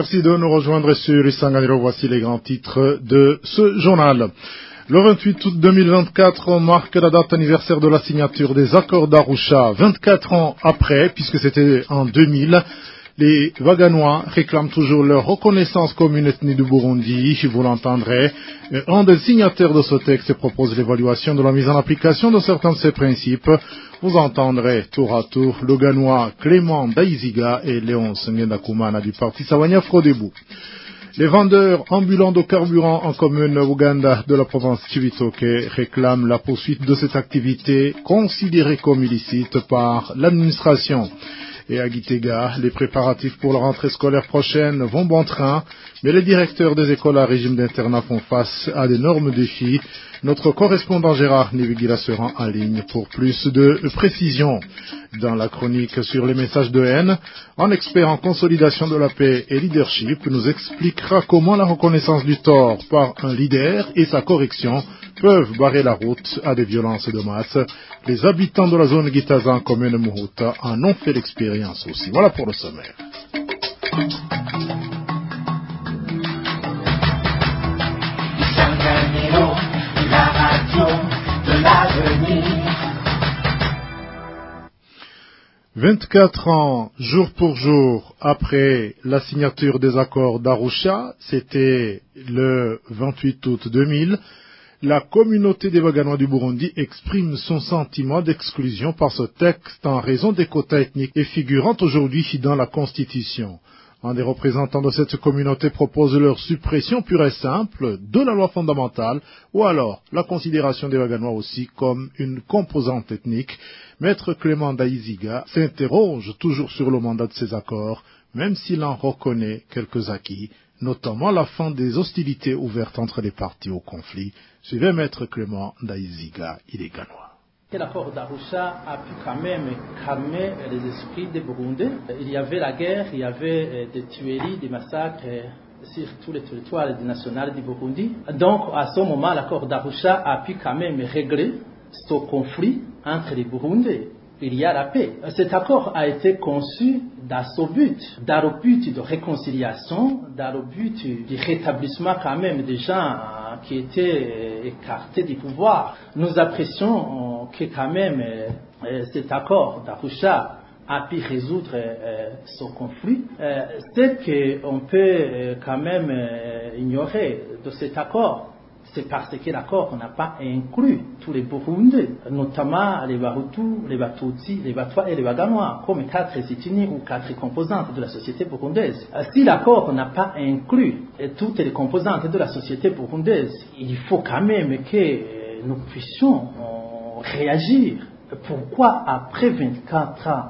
Merci de nous rejoindre sur Isanganiro. Voici les grands titres de ce journal. Le 28 août 2024 marque la date anniversaire de la signature des accords d'Arusha. 24 ans après, puisque c'était en 2000, les Vaganois réclament toujours leur reconnaissance comme une ethnie du Burundi. Vous l'entendrez. Un des signataires de ce texte propose l'évaluation de la mise en application de certains de ces principes. Vous entendrez tour à tour le Ganois Clément Daïziga et Léon Ngendakumana du parti Sawanya Frodebou. Les vendeurs ambulants de carburant en commune Ouganda de la province Chivitoke réclament la poursuite de cette activité considérée comme illicite par l'administration. Et à Gitega, les préparatifs pour la rentrée scolaire prochaine vont bon train, mais les directeurs des écoles à régime d'internat font face à d'énormes défis. Notre correspondant Gérard Nivigila sera en ligne pour plus de précisions. Dans la chronique sur les messages de haine, un expert en consolidation de la paix et leadership nous expliquera comment la reconnaissance du tort par un leader et sa correction peuvent barrer la route à des violences de masse. Les habitants de la zone Gitazan, commune Muhuta, en ont fait l'expérience aussi. Voilà pour le sommaire. la radio de l'avenir. 24 ans, jour pour jour, après la signature des accords d'Arusha, c'était le 28 août 2000, la communauté des Baganois du Burundi exprime son sentiment d'exclusion par ce texte en raison des quotas ethniques et figurant aujourd'hui dans la Constitution. Un des représentants de cette communauté propose leur suppression pure et simple de la loi fondamentale ou alors la considération des Baganois aussi comme une composante ethnique. Maître Clément Daïziga s'interroge toujours sur le mandat de ces accords, même s'il en reconnaît quelques acquis, notamment la fin des hostilités ouvertes entre les parties au conflit. Suivez Maître Clément Daïziga, il est ganois. L'accord d'Arusha a pu quand même calmer les esprits des Burundais. Il y avait la guerre, il y avait des tueries, des massacres sur tous les territoires nationaux du Burundi. Donc à ce moment, l'accord d'Arusha a pu quand même régler ce conflit entre les Burundais. Il y a la paix. Cet accord a été conçu dans ce but, dans le but de réconciliation, dans le but du rétablissement quand même des gens qui étaient écartés du pouvoir. Nous apprécions que quand même cet accord d'Arusha a pu résoudre ce conflit. Ce qu'on peut quand même ignorer de cet accord, c'est parce que l'accord n'a pas inclus tous les Burundais, notamment les Bahutus, les Batutsi, les Batwa et les Baganois, comme quatre ethnies ou quatre composantes de la société burundaise. Si l'accord n'a pas inclus toutes les composantes de la société burundaise, il faut quand même que nous puissions réagir. Pourquoi après 24 ans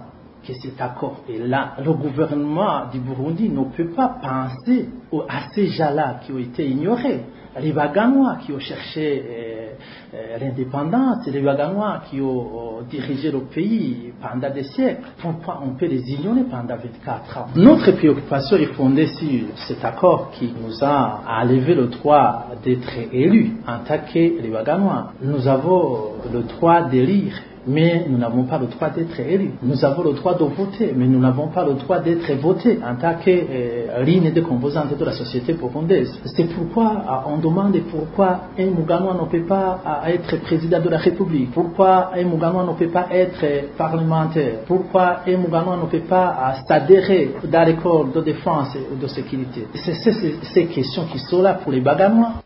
que cet accord est là, le gouvernement du Burundi ne peut pas penser à ces gens-là qui ont été ignorés? Les Baganois qui ont cherché euh, euh, l'indépendance, les Baganois qui ont dirigé le pays pendant des siècles. Pourquoi on peut les ignorer pendant 24 ans Notre préoccupation est fondée sur cet accord qui nous a enlevé le droit d'être élus en tant que les Baganois. Nous avons le droit d'élire mais nous n'avons pas le droit d'être élus. Nous avons le droit de voter, mais nous n'avons pas le droit d'être votés en tant que euh, ligne de composante de la société burundaise. C'est pourquoi on demande pourquoi un Mouganois ne peut pas être président de la République, pourquoi un Mouganois ne peut pas être parlementaire, pourquoi un Mouganois ne peut pas s'adhérer dans corps de défense ou de sécurité. C'est ces questions qui sont là pour les Baganois.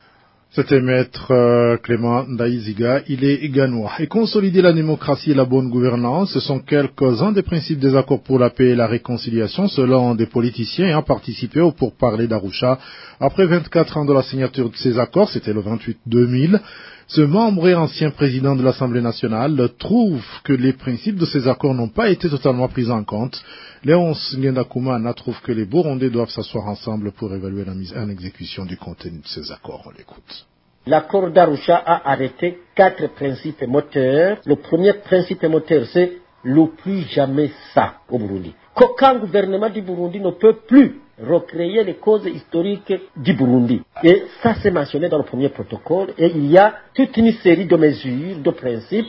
C'était maître euh, Clément Daïziga, il est ganois. Et consolider la démocratie et la bonne gouvernance, ce sont quelques-uns des principes des accords pour la paix et la réconciliation selon des politiciens ayant participé au pourparler d'Arusha. Après 24 ans de la signature de ces accords, c'était le 28 2000, ce membre et ancien président de l'Assemblée nationale trouve que les principes de ces accords n'ont pas été totalement pris en compte. Léonce Ngendakumana trouve que les Burundais doivent s'asseoir ensemble pour évaluer la mise en exécution du contenu de ces accords. On l'écoute. L'accord d'Arusha a arrêté quatre principes moteurs. Le premier principe moteur, c'est le plus jamais ça au Burundi. Qu'aucun gouvernement du Burundi ne peut plus recréer les causes historiques du Burundi. Et ça, c'est mentionné dans le premier protocole. Et il y a toute une série de mesures, de principes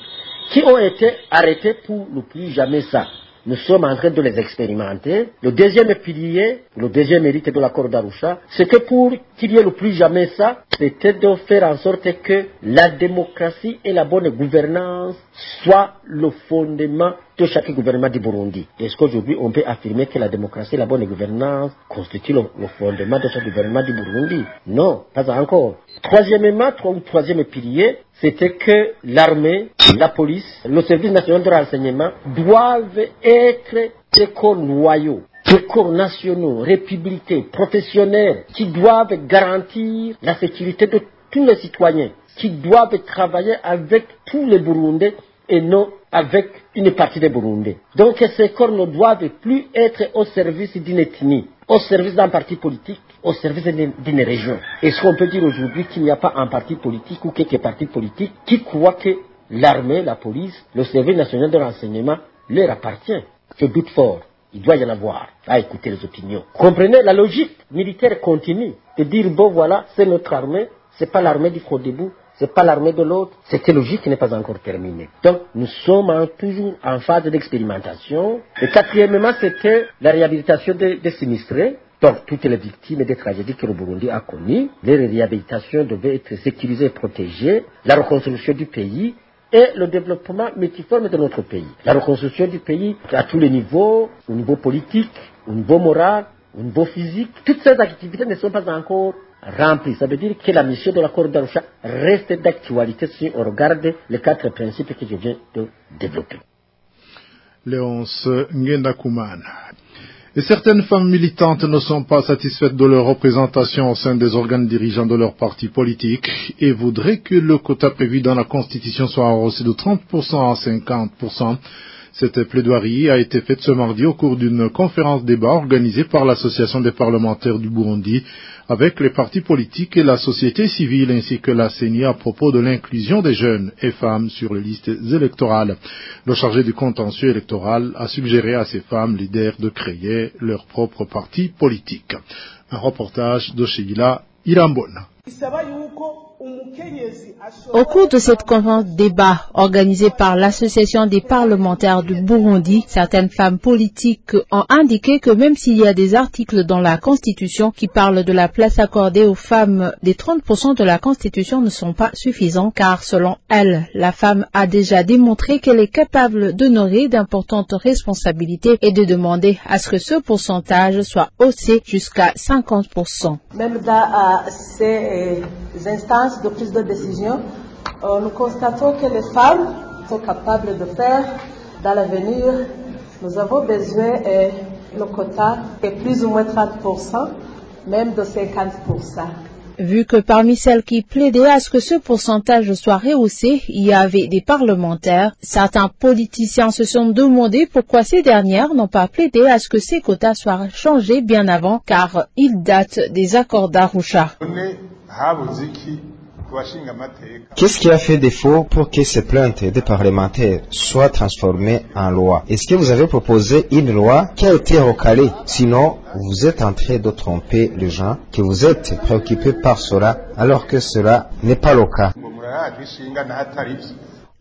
qui ont été arrêtés pour le plus jamais ça. nous sommes en train de les expérimenter. Le deuxième pilier, le deuxième mérite de l'accord d'Arusha, c'est que pour qu'il y ait le plus jamais ça, c'était de faire en sorte que la démocratie et la bonne gouvernance soient le fondement de chaque gouvernement du Burundi. Est-ce qu'aujourd'hui on peut affirmer que la démocratie et la bonne gouvernance constituent le, fondement de chaque gouvernement du Burundi? Non, pas encore. Troisièmement, troisième pilier, c'était que l'armée, la police, le service national de renseignement doivent être des corps loyaux, des corps nationaux, républicains, professionnels, qui doivent garantir la sécurité de tous les citoyens, qui doivent travailler avec tous les Burundais et non avec une partie des Burundais. Donc ces corps ne doivent plus être au service d'une ethnie, au service d'un parti politique, au service d'une région. Est-ce qu'on peut dire aujourd'hui qu'il n'y a pas un parti politique ou quelques partis politiques qui croient que l'armée, la police, le service national de renseignement leur appartient Je doute fort. Il doit y en avoir à écouter les opinions. Comprenez la logique militaire continue de dire bon voilà, c'est notre armée, c'est pas l'armée du Frodébou, c'est pas l'armée de l'autre. Cette logique n'est pas encore terminée. Donc, nous sommes toujours en phase d'expérimentation. Et quatrièmement, c'était la réhabilitation des, des sinistrés. Donc, toutes les victimes des tragédies que le Burundi a connues, les réhabilitations devaient être sécurisées et protégées, la reconstruction du pays et le développement multiforme de notre pays. La reconstruction du pays à tous les niveaux, au niveau politique, au niveau moral, au niveau physique, toutes ces activités ne sont pas encore remplies. Ça veut dire que la mission de l'accord d'Arusha reste d'actualité si on regarde les quatre principes que je viens de développer. Léonce Ngendakumana. Certaines femmes militantes ne sont pas satisfaites de leur représentation au sein des organes dirigeants de leur parti politique et voudraient que le quota prévu dans la Constitution soit rehaussé de 30% à 50%. Cette plaidoirie a été faite ce mardi au cours d'une conférence débat organisée par l'Association des parlementaires du Burundi avec les partis politiques et la société civile ainsi que la CENI à propos de l'inclusion des jeunes et femmes sur les listes électorales. Le chargé du contentieux électoral a suggéré à ces femmes leaders de créer leur propre parti politique. Un reportage de Sheila Irambona. Au cours de cette conférence débat organisée par l'Association des parlementaires du Burundi, certaines femmes politiques ont indiqué que même s'il y a des articles dans la Constitution qui parlent de la place accordée aux femmes, les 30% de la Constitution ne sont pas suffisants car selon elles, la femme a déjà démontré qu'elle est capable d'honorer d'importantes responsabilités et de demander à ce que ce pourcentage soit haussé jusqu'à 50%. Même dans euh, ces euh, instances de prise de décision, euh, nous constatons que les femmes sont capables de faire dans l'avenir. Nous avons besoin euh, le quota est plus ou moins 30%, même de 50%. Vu que parmi celles qui plaidaient à ce que ce pourcentage soit rehaussé, il y avait des parlementaires, certains politiciens se sont demandé pourquoi ces dernières n'ont pas plaidé à ce que ces quotas soient changés bien avant, car ils datent des accords d'Arusha. Qu'est-ce qui a fait défaut pour que ces plaintes des parlementaires soient transformées en loi? Est-ce que vous avez proposé une loi qui a été recalée? Sinon, vous êtes en train de tromper les gens, que vous êtes préoccupés par cela, alors que cela n'est pas le cas.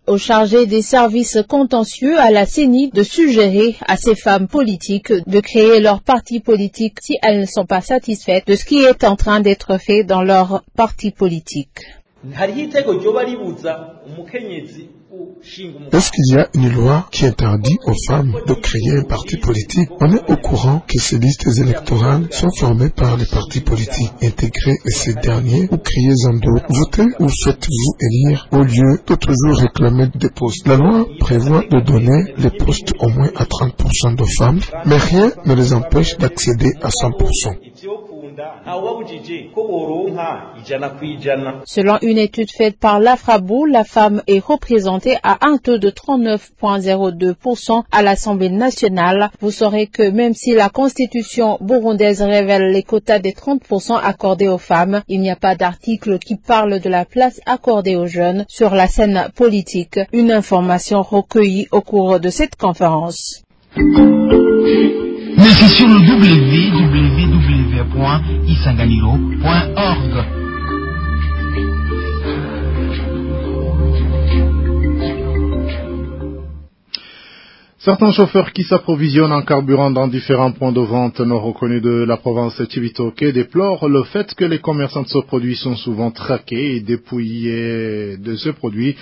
Au chargé des services contentieux à la CENI de suggérer à ces femmes politiques de créer leur parti politique si elles ne sont pas satisfaites de ce qui est en train d'être fait dans leur parti politique. Est-ce qu'il y a une loi qui interdit aux femmes de créer un parti politique? On est au courant que ces listes électorales sont formées par les partis politiques. Intégrez ces derniers ou créez-en d'autres. Votez ou faites-vous élire au lieu de toujours réclamer des postes. La loi prévoit de donner les postes au moins à 30% de femmes, mais rien ne les empêche d'accéder à 100%. Selon une étude faite par l'Afrabou, la femme est représentée à un taux de 39,02% à l'Assemblée nationale. Vous saurez que même si la constitution burundaise révèle les quotas des 30% accordés aux femmes, il n'y a pas d'article qui parle de la place accordée aux jeunes sur la scène politique. Une information recueillie au cours de cette conférence. Mais c'est sur le www.isanganiro.org. Certains chauffeurs qui s'approvisionnent en carburant dans différents points de vente non reconnus de la province Chivitoke déplorent le fait que les commerçants de ce produit sont souvent traqués et dépouillés de ce produit.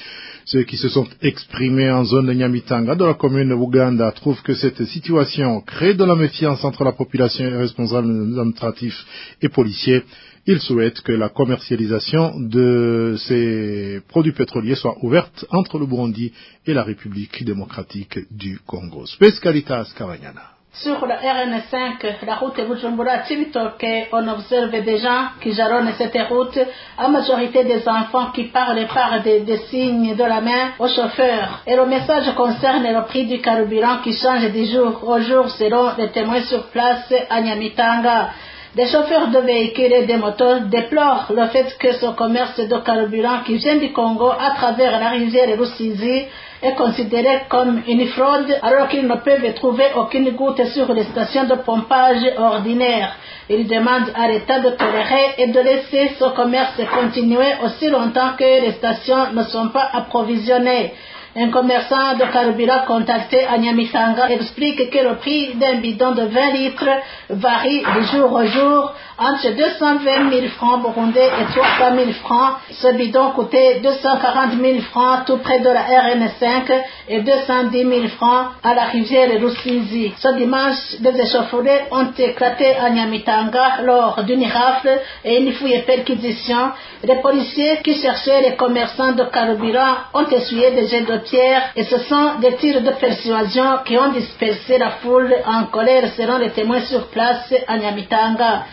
Ceux qui se sont exprimés en zone de Nyamitanga de la commune de Ouganda trouvent que cette situation crée de la méfiance entre la population et les responsables administratifs et policiers. Ils souhaitent que la commercialisation de ces produits pétroliers soit ouverte entre le Burundi et la République démocratique du Congo. Kawanyana. Sur la RN5, la route Bujumbura-Chibitoke, on observe des gens qui jalonnent cette route, en majorité des enfants qui parlent par des, signes de la main aux chauffeurs. Et le message concerne le prix du carburant qui change du jour au jour selon les témoins sur place à Nyamitanga. Des chauffeurs de véhicules et des motos déplorent le fait que ce commerce de carburant qui vient du Congo à travers la rivière Rusizi est considéré comme une fraude alors qu'ils ne peuvent trouver aucune goutte sur les stations de pompage ordinaires. Ils demandent à l'État de tolérer et de laisser ce commerce continuer aussi longtemps que les stations ne sont pas approvisionnées. Un commerçant de carburant contacté à Nyamitanga explique que le prix d'un bidon de 20 litres varie de jour au jour entre 220 000 francs burundais et 300 000 francs. Ce bidon coûtait 240 000 francs tout près de la RN5 et 210 000 francs à la rivière Rusizi. Ce dimanche, des échauffourées ont éclaté à Nyamitanga lors d'une rafle et une fouille perquisition. Les policiers qui cherchaient les commerçants de carburant ont essuyé des jets de pierre et ce sont des tirs de persuasion qui ont dispersé la foule en colère selon les témoins sur place à Nyamitanga.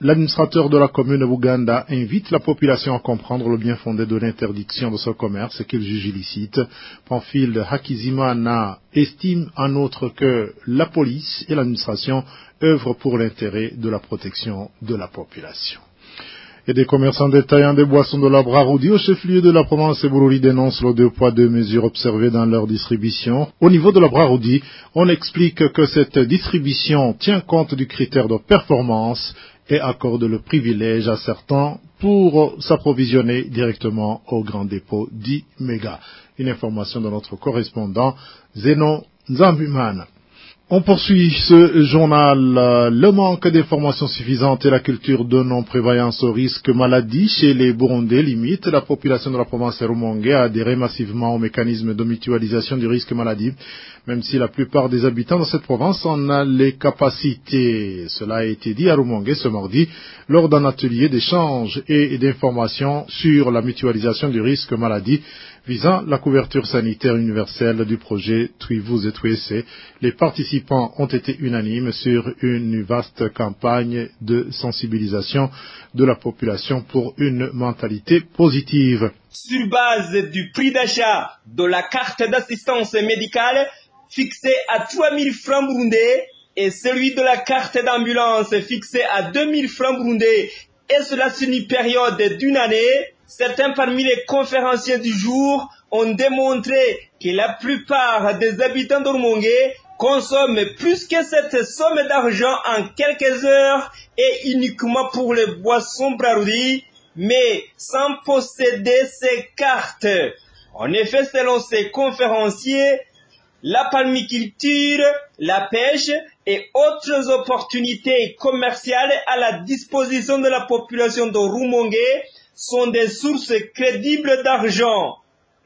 L'administrateur de la commune de Buganda invite la population à comprendre le bien fondé de l'interdiction de ce commerce qu'il juge illicite. Pamphile Hakizimana estime en outre que la police et l'administration œuvrent pour l'intérêt de la protection de la population et des commerçants détaillants des boissons de la Braroudi au chef-lieu de la province Bururi dénoncent le deux poids deux mesures observées dans leur distribution. Au niveau de la Braroudi, on explique que cette distribution tient compte du critère de performance et accorde le privilège à certains pour s'approvisionner directement au grand dépôt d'Imega. Une information de notre correspondant Zeno Nzambimana. On poursuit ce journal. Le manque d'informations suffisantes et la culture de non-prévoyance au risque maladie chez les Burundais limite la population de la province Rumongue à adhérer massivement au mécanisme de mutualisation du risque maladie, même si la plupart des habitants de cette province en ont les capacités. Cela a été dit à Rumongue ce mardi lors d'un atelier d'échange et d'information sur la mutualisation du risque maladie visant la couverture sanitaire universelle du projet Tuivuz et Tuese. Les participants ont été unanimes sur une vaste campagne de sensibilisation de la population pour une mentalité positive. Sur base du prix d'achat de la carte d'assistance médicale fixé à 3000 francs burundais et celui de la carte d'ambulance fixé à 2000 francs burundais et cela sur une période d'une année, certains parmi les conférenciers du jour ont démontré que la plupart des habitants d'Ormongue consomment plus que cette somme d'argent en quelques heures et uniquement pour les boissons Braroudi, mais sans posséder ces cartes. En effet, selon ces conférenciers, la palmiculture, la pêche et autres opportunités commerciales à la disposition de la population de Rumongue sont des sources crédibles d'argent.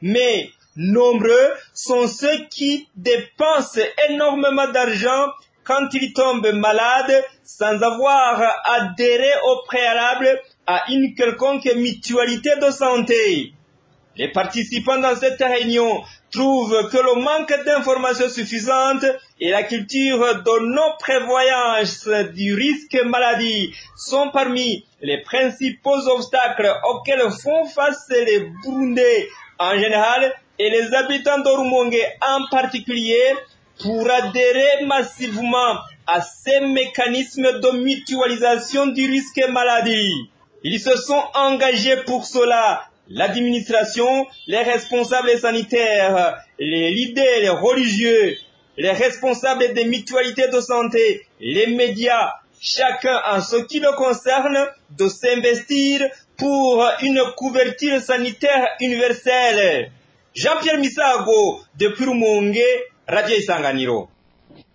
Mais nombreux sont ceux qui dépensent énormément d'argent quand ils tombent malades sans avoir adhéré au préalable à une quelconque mutualité de santé. Les participants dans cette réunion trouvent que le manque d'informations suffisantes et la culture de non-prévoyance du risque maladie sont parmi les principaux obstacles auxquels font face les Burundais en général et les habitants d'Orumongue en particulier pour adhérer massivement à ces mécanismes de mutualisation du risque maladie. Ils se sont engagés pour cela l'administration, les responsables sanitaires, les leaders les religieux, les responsables des mutualités de santé, les médias, chacun en ce qui le concerne, de s'investir pour une couverture sanitaire universelle. Jean-Pierre Misago depuis Rumonge, Radio Isanganiro.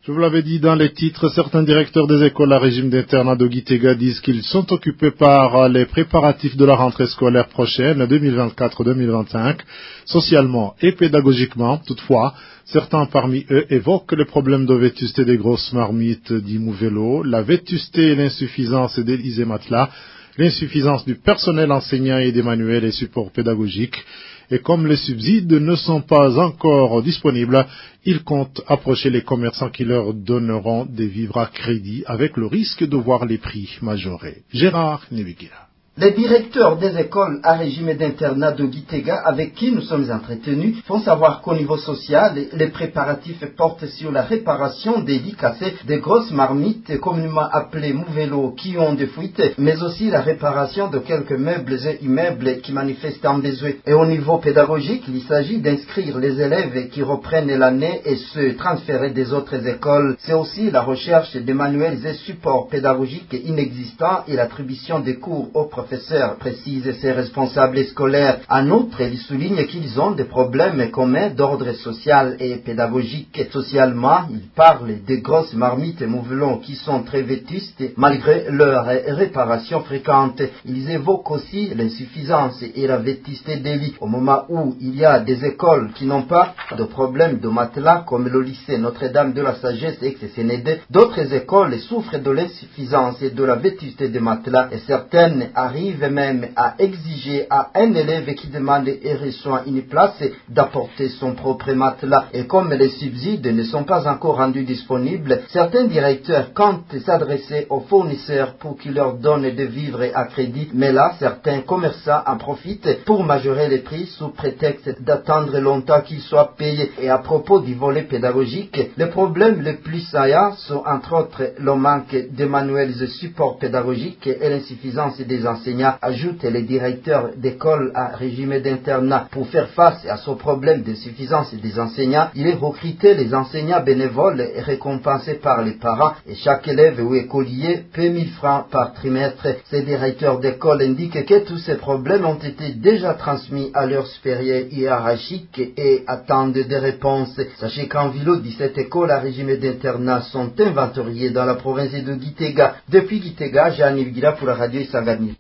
Je vous l'avais dit dans les titres, certains directeurs des écoles à régime d'internat de Gitega disent qu'ils sont occupés par les préparatifs de la rentrée scolaire prochaine 2024-2025, socialement et pédagogiquement. Toutefois, certains parmi eux évoquent les problèmes de vétusté des grosses marmites d'Imouvélo, la vétusté et l'insuffisance d'Élysée Matelas, l'insuffisance du personnel enseignant et des manuels et supports pédagogiques et comme les subsides ne sont pas encore disponibles, ils comptent approcher les commerçants qui leur donneront des vivres à crédit avec le risque de voir les prix majorés. Gérard Nebigira. Les directeurs des écoles à régime d'internat de Gitega avec qui nous sommes entretenus font savoir qu'au niveau social, les préparatifs portent sur la réparation des lits cassés, des grosses marmites communément appelées mouvelots qui ont des fuites, mais aussi la réparation de quelques meubles et immeubles qui manifestent un besoin. Et au niveau pédagogique, il s'agit d'inscrire les élèves qui reprennent l'année et se transférer des autres écoles. C'est aussi la recherche des manuels et supports pédagogiques inexistants et l'attribution des cours aux professeurs professeur précise ses responsables scolaires. En outre, il souligne qu'ils ont des problèmes communs d'ordre social et pédagogique. Socialement, il parle des grosses marmites mouvlons qui sont très vétustes malgré leur réparation fréquente. Ils évoquent aussi l'insuffisance et la vétusté des lits au moment où il y a des écoles qui n'ont pas de problème de matelas comme le lycée Notre-Dame de la Sagesse et CCND. D'autres écoles souffrent de l'insuffisance et de la vétusté des matelas et certaines arrive même à exiger à un élève qui demande et reçoit une place d'apporter son propre matelas. Et comme les subsides ne sont pas encore rendus disponibles, certains directeurs comptent s'adresser aux fournisseurs pour qu'ils leur donnent de vivres à crédit. Mais là, certains commerçants en profitent pour majorer les prix sous prétexte d'attendre longtemps qu'ils soient payés. Et à propos du volet pédagogique, les problèmes les plus saillants sont entre autres le manque de manuels de support pédagogique et l'insuffisance des enseignants enseignants, ajoute les directeurs d'école à régime d'internat. Pour faire face à ce problème de suffisance des enseignants, il est recruté les enseignants bénévoles et récompensés par les parents et chaque élève ou écolier paie 1000 francs par trimestre. Ces directeurs d'école indiquent que tous ces problèmes ont été déjà transmis à leurs supérieurs hiérarchiques et attendent des réponses. Sachez qu'en Vilo, 17 écoles à régime d'internat sont inventoriées dans la province de Gitega. Depuis Gitega, Jeanne Viguila pour la radio Isangani.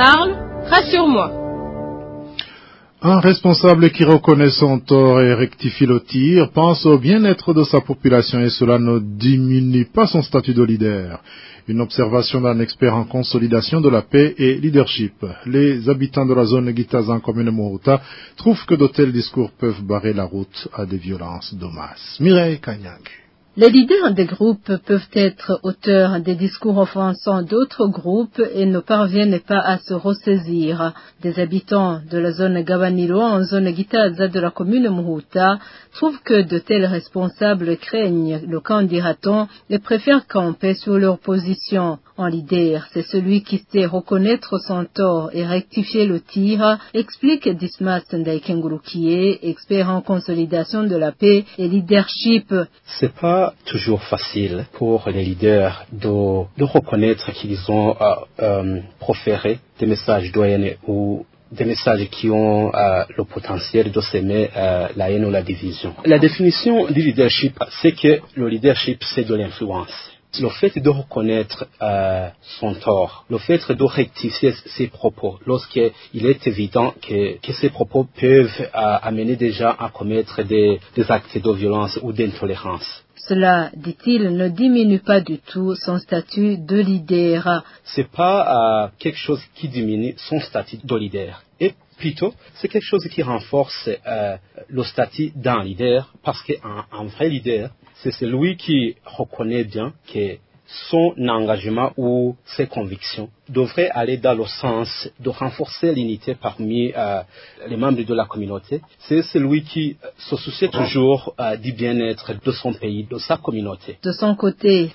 Rassure-moi. Un responsable qui reconnaît son tort et rectifie le tir pense au bien-être de sa population et cela ne diminue pas son statut de leader. Une observation d'un expert en consolidation de la paix et leadership. Les habitants de la zone Gitazan commune Mohuta trouvent que de tels discours peuvent barrer la route à des violences de masse. Mireille Kanyang. Les leaders des groupes peuvent être auteurs des discours offensant d'autres groupes et ne parviennent pas à se ressaisir. Des habitants de la zone Gabanilo en zone Gitaza de la commune Muhuta trouvent que de tels responsables craignent le candidaton et préfèrent camper sur leur position. En leader, c'est celui qui sait reconnaître son tort et rectifier le tir, explique Dismas Ndaikengurukie, expert en consolidation de la paix et leadership. C'est pas toujours facile pour les leaders de, reconnaître qu'ils ont euh, euh, proféré des messages doyennés ou des messages qui ont euh, le potentiel de s'aimer la haine ou la division. La définition du leadership, c'est que le leadership, c'est de l'influence. Le fait de reconnaître euh, son tort, le fait de rectifier ses propos, lorsqu'il est évident que, que ces propos peuvent amener déjà à commettre des, des actes de violence ou d'intolérance. Cela, dit-il, ne diminue pas du tout son statut de leader. C'est pas euh, quelque chose qui diminue son statut de leader. Et plutôt, c'est quelque chose qui renforce euh, le statut d'un leader, parce qu'un un vrai leader, c'est celui qui reconnaît bien que son engagement ou ses convictions devrait aller dans le sens de renforcer l'unité parmi euh, les membres de la communauté. C'est celui qui se soucie toujours euh, du bien-être de son pays, de sa communauté. De son côté,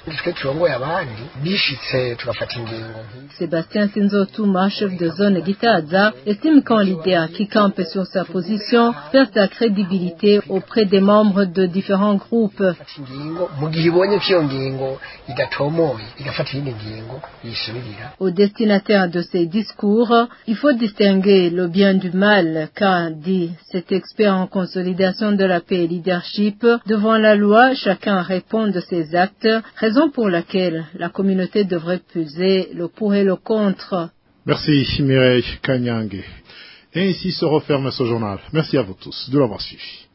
Sébastien Sinzotuma, chef de zone Gitaza, estime qu'un leader qui campe sur sa position perd sa crédibilité auprès des membres de différents groupes. Au destinataire de ces discours, il faut distinguer le bien du mal, car, dit cet expert en consolidation de la paix et leadership, devant la loi, chacun répond de ses actes, raison pour laquelle la communauté devrait peser le pour et le contre. Merci Mireille Kanyang. Et ici se referme ce journal. Merci à vous tous de l'avoir suivi.